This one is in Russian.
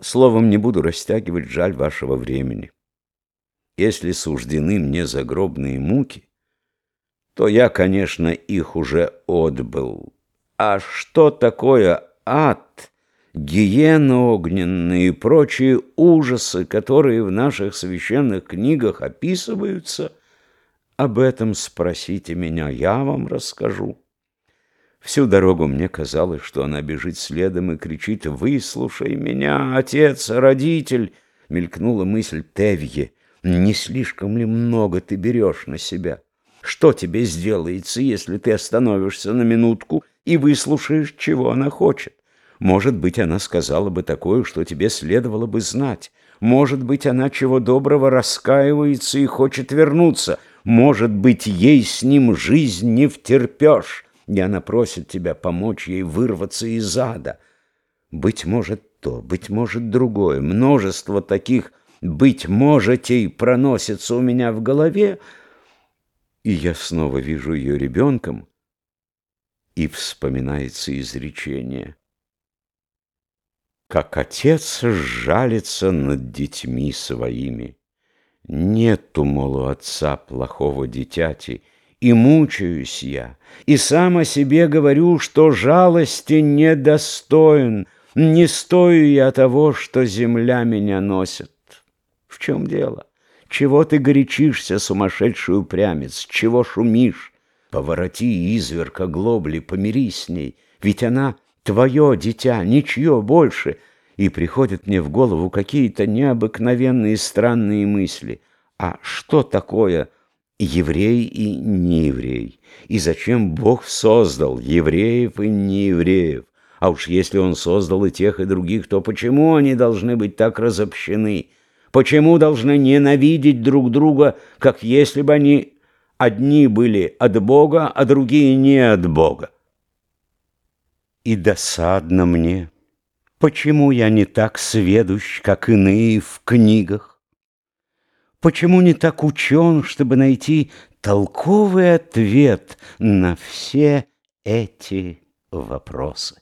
Словом, не буду растягивать жаль вашего времени. Если суждены мне загробные муки, то я, конечно, их уже отбыл. А что такое ад, гиена огненные и прочие ужасы, которые в наших священных книгах описываются, об этом спросите меня, я вам расскажу. Всю дорогу мне казалось, что она бежит следом и кричит «Выслушай меня, отец, родитель!» Мелькнула мысль Тевье. «Не слишком ли много ты берешь на себя?» Что тебе сделается, если ты остановишься на минутку и выслушаешь, чего она хочет? Может быть, она сказала бы такое, что тебе следовало бы знать. Может быть, она чего доброго раскаивается и хочет вернуться. Может быть, ей с ним жизнь не втерпешь, и она просит тебя помочь ей вырваться из ада. Быть может то, быть может другое. Множество таких «быть можете» проносится у меня в голове, и я снова вижу ее ребенком, и вспоминается изречение. Как отец жалится над детьми своими. Нету, мол, отца плохого дитяти, и мучаюсь я, и сам о себе говорю, что жалости недостоин, не стою я того, что земля меня носит. В чем дело? Чего ты горячишься, сумасшедший упрямец? Чего шумишь? Повороти, изверка глобли, помирись с ней, ведь она твое дитя, ничье больше. И приходят мне в голову какие-то необыкновенные странные мысли. А что такое еврей и нееврей? И зачем Бог создал евреев и неевреев? А уж если Он создал и тех, и других, то почему они должны быть так разобщены? Почему должны ненавидеть друг друга, как если бы они одни были от Бога, а другие не от Бога? И досадно мне, почему я не так сведущ, как иные в книгах? Почему не так учен, чтобы найти толковый ответ на все эти вопросы?